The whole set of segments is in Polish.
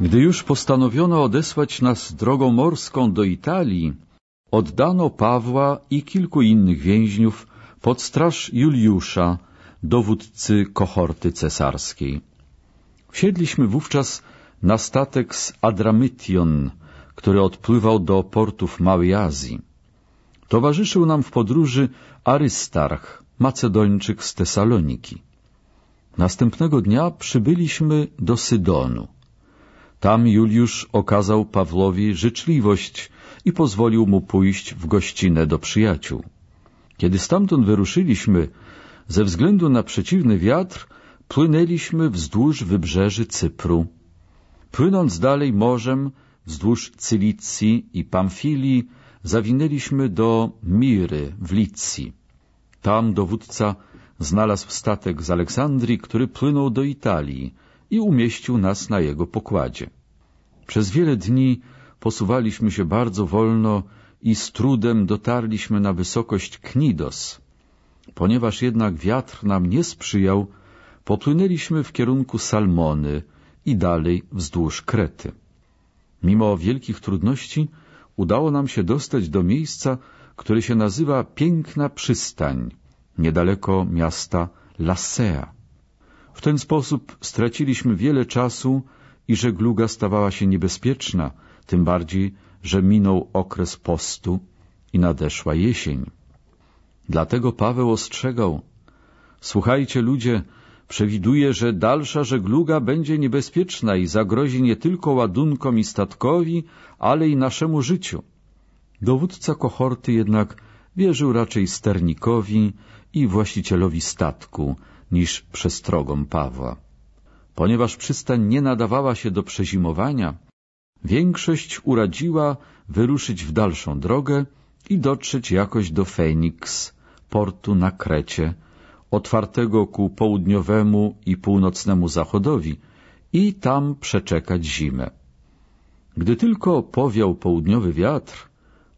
Gdy już postanowiono odesłać nas drogą morską do Italii, oddano Pawła i kilku innych więźniów pod straż Juliusza, dowódcy kohorty cesarskiej. Wsiedliśmy wówczas na statek z Adramytion, który odpływał do portów Małej Azji. Towarzyszył nam w podróży Arystarch, Macedończyk z Tesaloniki. Następnego dnia przybyliśmy do Sydonu. Tam Juliusz okazał Pawłowi życzliwość i pozwolił mu pójść w gościnę do przyjaciół. Kiedy stamtąd wyruszyliśmy, ze względu na przeciwny wiatr, płynęliśmy wzdłuż wybrzeży Cypru. Płynąc dalej morzem, wzdłuż Cylicji i Pamfilii, zawinęliśmy do Miry w Licji. Tam dowódca znalazł statek z Aleksandrii, który płynął do Italii i umieścił nas na jego pokładzie. Przez wiele dni posuwaliśmy się bardzo wolno i z trudem dotarliśmy na wysokość Knidos. Ponieważ jednak wiatr nam nie sprzyjał, popłynęliśmy w kierunku Salmony i dalej wzdłuż Krety. Mimo wielkich trudności udało nam się dostać do miejsca, które się nazywa Piękna Przystań, niedaleko miasta Lassea. W ten sposób straciliśmy wiele czasu i żegluga stawała się niebezpieczna, tym bardziej, że minął okres postu i nadeszła jesień. Dlatego Paweł ostrzegał, słuchajcie ludzie, przewiduje, że dalsza żegluga będzie niebezpieczna i zagrozi nie tylko ładunkom i statkowi, ale i naszemu życiu. Dowódca kohorty jednak wierzył raczej sternikowi i właścicielowi statku niż przestrogom Pawła. Ponieważ przystań nie nadawała się do przezimowania, większość uradziła wyruszyć w dalszą drogę i dotrzeć jakoś do Feniks, portu na Krecie, otwartego ku południowemu i północnemu zachodowi i tam przeczekać zimę. Gdy tylko powiał południowy wiatr,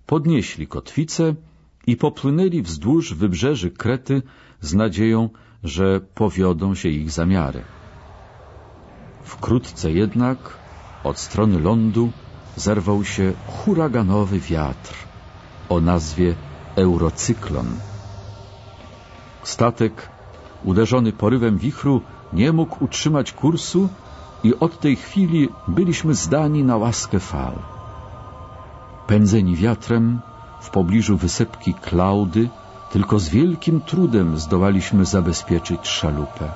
podnieśli kotwice i popłynęli wzdłuż wybrzeży Krety z nadzieją, że powiodą się ich zamiary. Wkrótce jednak od strony lądu zerwał się huraganowy wiatr o nazwie Eurocyklon. Statek, uderzony porywem wichru, nie mógł utrzymać kursu i od tej chwili byliśmy zdani na łaskę fal. Pędzeni wiatrem, w pobliżu wysepki Klaudy, tylko z wielkim trudem zdołaliśmy zabezpieczyć szalupę.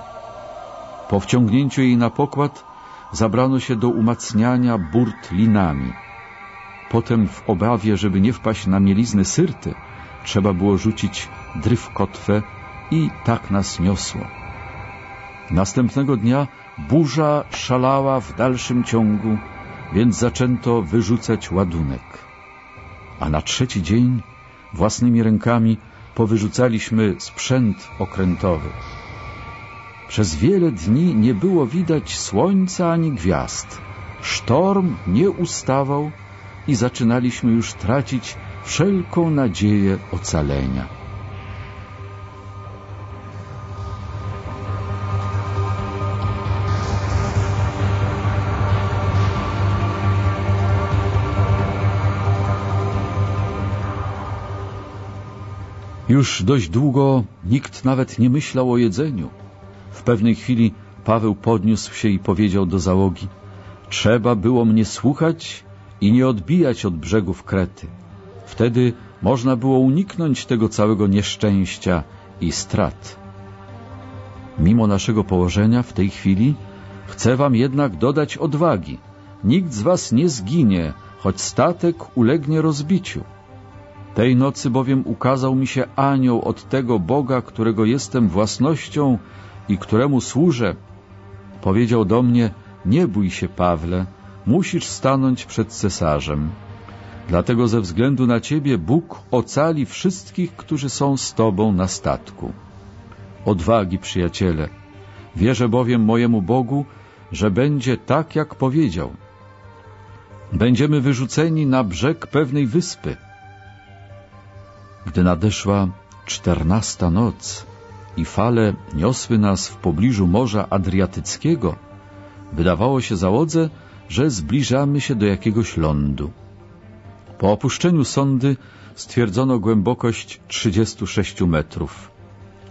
Po wciągnięciu jej na pokład zabrano się do umacniania burt linami. Potem w obawie, żeby nie wpaść na mielizny syrty, trzeba było rzucić drywkotwę i tak nas niosło. Następnego dnia burza szalała w dalszym ciągu, więc zaczęto wyrzucać ładunek. A na trzeci dzień własnymi rękami powyrzucaliśmy sprzęt okrętowy. Przez wiele dni nie było widać słońca ani gwiazd. Sztorm nie ustawał i zaczynaliśmy już tracić wszelką nadzieję ocalenia. Już dość długo nikt nawet nie myślał o jedzeniu. W pewnej chwili Paweł podniósł się i powiedział do załogi Trzeba było mnie słuchać i nie odbijać od brzegów Krety. Wtedy można było uniknąć tego całego nieszczęścia i strat. Mimo naszego położenia w tej chwili chcę wam jednak dodać odwagi. Nikt z was nie zginie, choć statek ulegnie rozbiciu. Tej nocy bowiem ukazał mi się anioł od tego Boga, którego jestem własnością i któremu służę. Powiedział do mnie, nie bój się, Pawle, musisz stanąć przed cesarzem. Dlatego ze względu na ciebie Bóg ocali wszystkich, którzy są z tobą na statku. Odwagi, przyjaciele. Wierzę bowiem mojemu Bogu, że będzie tak, jak powiedział. Będziemy wyrzuceni na brzeg pewnej wyspy – gdy nadeszła czternasta noc i fale niosły nas w pobliżu Morza Adriatyckiego, wydawało się załodze, że zbliżamy się do jakiegoś lądu. Po opuszczeniu sondy stwierdzono głębokość 36 metrów,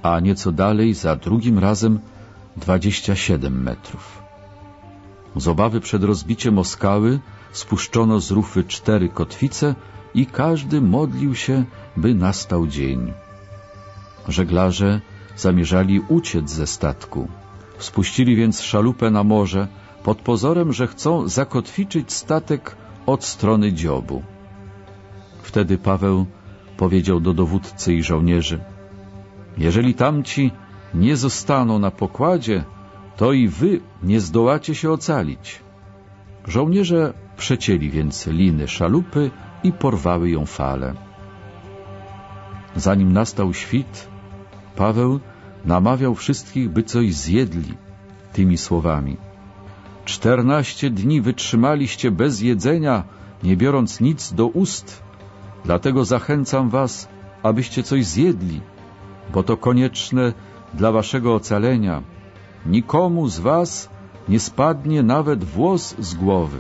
a nieco dalej za drugim razem 27 metrów. Z obawy przed rozbiciem o skały spuszczono z rufy cztery kotwice i każdy modlił się, by nastał dzień. Żeglarze zamierzali uciec ze statku. Spuścili więc szalupę na morze pod pozorem, że chcą zakotwiczyć statek od strony dziobu. Wtedy Paweł powiedział do dowódcy i żołnierzy Jeżeli tamci nie zostaną na pokładzie, to i wy nie zdołacie się ocalić. Żołnierze przecięli więc liny szalupy i porwały ją fale. Zanim nastał świt, Paweł namawiał wszystkich, by coś zjedli tymi słowami. Czternaście dni wytrzymaliście bez jedzenia, nie biorąc nic do ust. Dlatego zachęcam was, abyście coś zjedli, bo to konieczne dla waszego ocalenia. Nikomu z was nie spadnie nawet włos z głowy.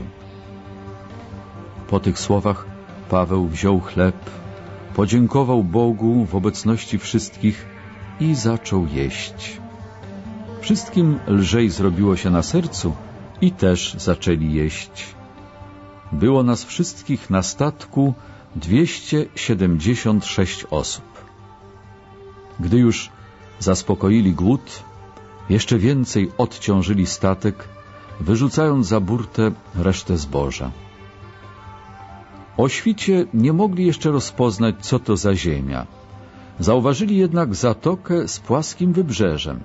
Po tych słowach Paweł wziął chleb, podziękował Bogu w obecności wszystkich i zaczął jeść. Wszystkim lżej zrobiło się na sercu i też zaczęli jeść. Było nas wszystkich na statku 276 osób. Gdy już zaspokoili głód, jeszcze więcej odciążyli statek, wyrzucając za burtę resztę zboża. O świcie nie mogli jeszcze rozpoznać, co to za ziemia. Zauważyli jednak zatokę z płaskim wybrzeżem.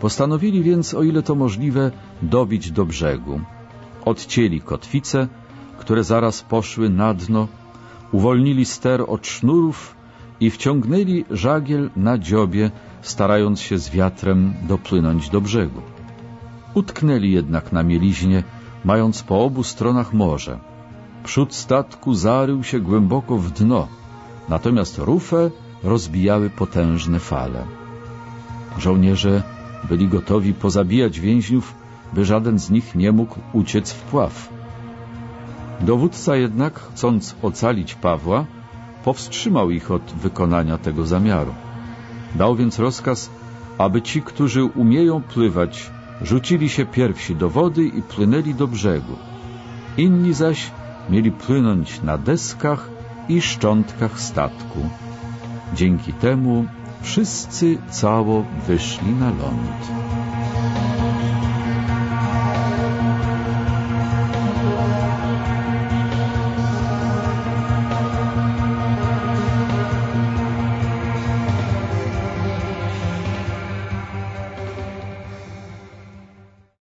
Postanowili więc, o ile to możliwe, dobić do brzegu. Odcięli kotwice, które zaraz poszły na dno, uwolnili ster od sznurów i wciągnęli żagiel na dziobie, starając się z wiatrem dopłynąć do brzegu. Utknęli jednak na mieliźnie, mając po obu stronach morze. Przód statku zarył się głęboko w dno, natomiast rufę rozbijały potężne fale. Żołnierze byli gotowi pozabijać więźniów, by żaden z nich nie mógł uciec w pław. Dowódca jednak, chcąc ocalić Pawła, powstrzymał ich od wykonania tego zamiaru. Dał więc rozkaz, aby ci, którzy umieją pływać, rzucili się pierwsi do wody i płynęli do brzegu. Inni zaś mieli płynąć na deskach i szczątkach statku. Dzięki temu wszyscy cało wyszli na ląd.